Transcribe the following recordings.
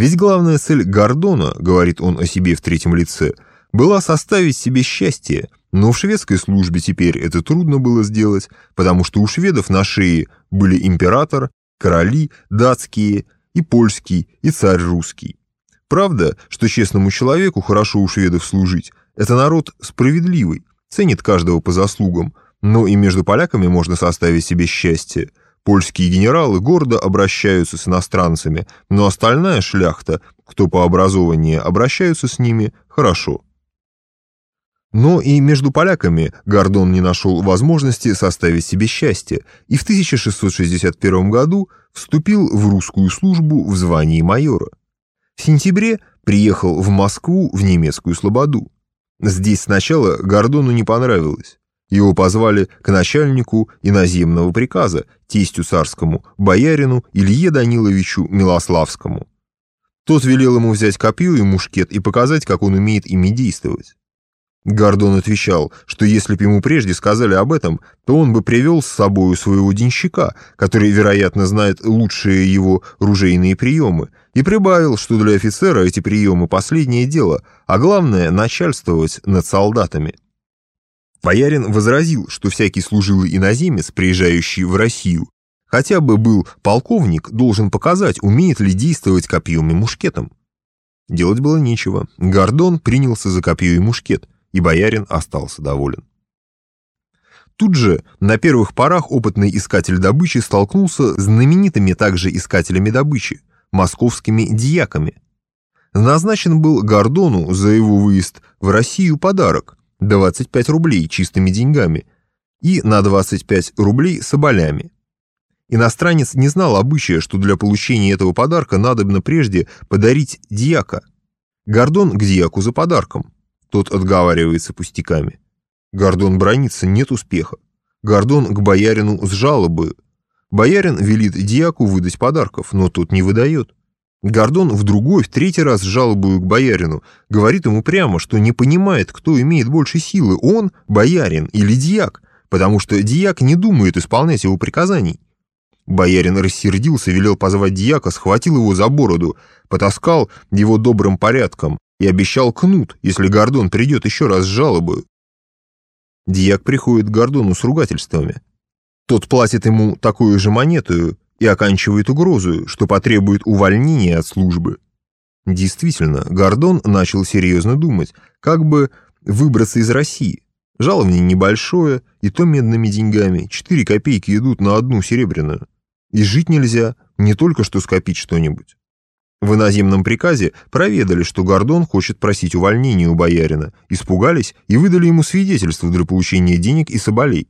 Ведь главная цель Гордона, говорит он о себе в третьем лице, была составить себе счастье, но в шведской службе теперь это трудно было сделать, потому что у шведов на шее были император, короли, датские и польский, и царь русский. Правда, что честному человеку хорошо у шведов служить, это народ справедливый, ценит каждого по заслугам, но и между поляками можно составить себе счастье. Польские генералы гордо обращаются с иностранцами, но остальная шляхта, кто по образованию, обращаются с ними хорошо. Но и между поляками Гордон не нашел возможности составить себе счастье и в 1661 году вступил в русскую службу в звании майора. В сентябре приехал в Москву в немецкую слободу. Здесь сначала Гордону не понравилось. Его позвали к начальнику иноземного приказа, тестю царскому, боярину Илье Даниловичу Милославскому. Тот велел ему взять копье и мушкет и показать, как он умеет ими действовать. Гордон отвечал, что если бы ему прежде сказали об этом, то он бы привел с собою своего денщика, который, вероятно, знает лучшие его ружейные приемы, и прибавил, что для офицера эти приемы – последнее дело, а главное – начальствовать над солдатами. Боярин возразил, что всякий служилый иноземец, приезжающий в Россию, хотя бы был полковник, должен показать, умеет ли действовать копьем и мушкетом. Делать было нечего. Гордон принялся за копье и мушкет – и боярин остался доволен. Тут же на первых порах опытный искатель добычи столкнулся с знаменитыми также искателями добычи, московскими дьяками. Назначен был Гордону за его выезд в Россию подарок – 25 рублей чистыми деньгами и на 25 рублей соболями. Иностранец не знал обычая, что для получения этого подарка надобно прежде подарить дьяка. Гордон к дьяку за подарком – тот отговаривается пустяками. Гордон бронится, нет успеха. Гордон к боярину с жалобою. Боярин велит дьяку выдать подарков, но тот не выдает. Гордон в другой, в третий раз жалобую к боярину, говорит ему прямо, что не понимает, кто имеет больше силы, он, боярин или дьяк, потому что дьяк не думает исполнять его приказаний. Боярин рассердился, велел позвать дьяка, схватил его за бороду, потаскал его добрым порядком, и обещал кнут, если Гордон придет еще раз с жалобою. Дьяк приходит к Гордону с ругательствами. Тот платит ему такую же монету и оканчивает угрозу, что потребует увольнения от службы. Действительно, Гордон начал серьезно думать, как бы выбраться из России. Жалование небольшое, и то медными деньгами, 4 копейки идут на одну серебряную. И жить нельзя, не только что скопить что-нибудь. В иноземном приказе проведали, что Гордон хочет просить увольнения у боярина, испугались и выдали ему свидетельство для получения денег и соболей.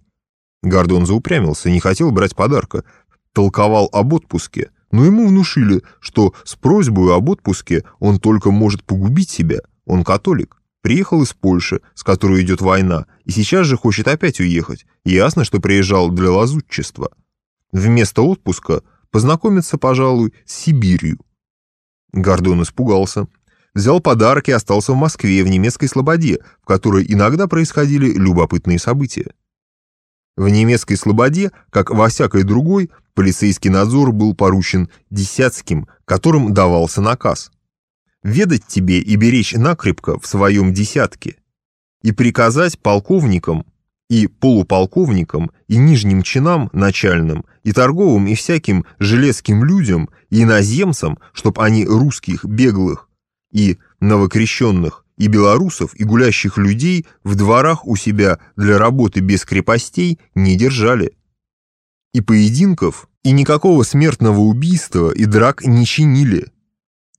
Гордон заупрямился, не хотел брать подарка, толковал об отпуске, но ему внушили, что с просьбой об отпуске он только может погубить себя, он католик. Приехал из Польши, с которой идет война, и сейчас же хочет опять уехать. Ясно, что приезжал для лазутчества. Вместо отпуска познакомиться, пожалуй, с Сибирью. Гордон испугался. Взял подарок и остался в Москве, в немецкой слободе, в которой иногда происходили любопытные события. В немецкой слободе, как во всякой другой, полицейский надзор был поручен десятским, которым давался наказ. Ведать тебе и беречь накрепко в своем десятке, и приказать полковникам и полуполковникам, и нижним чинам начальным, и торговым, и всяким железким людям, и иноземцам, чтоб они русских, беглых, и новокрещенных, и белорусов, и гулящих людей в дворах у себя для работы без крепостей не держали. И поединков, и никакого смертного убийства и драк не чинили.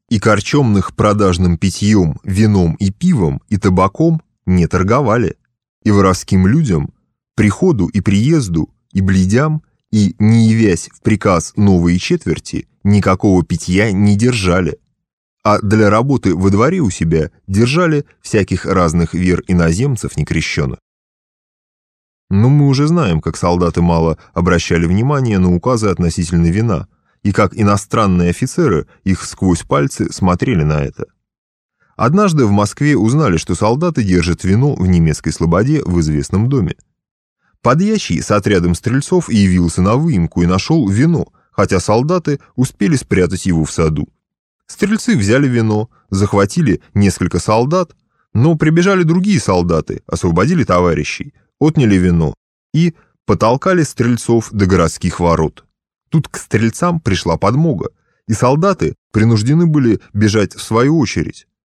И корчемных продажным питьем, вином и пивом, и табаком не торговали и воровским людям, приходу и приезду, и бледям, и, не явясь в приказ новые четверти, никакого питья не держали, а для работы во дворе у себя держали всяких разных вер иноземцев некрещенных. Но мы уже знаем, как солдаты мало обращали внимание на указы относительно вина, и как иностранные офицеры их сквозь пальцы смотрели на это. Однажды в Москве узнали, что солдаты держат вино в немецкой слободе в известном доме. Подьячий с отрядом стрельцов явился на выемку и нашел вино, хотя солдаты успели спрятать его в саду. Стрельцы взяли вино, захватили несколько солдат, но прибежали другие солдаты, освободили товарищей, отняли вино и потолкали стрельцов до городских ворот. Тут к стрельцам пришла подмога, и солдаты принуждены были бежать в свою очередь.